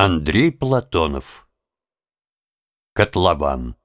Андрей Платонов. Котлован.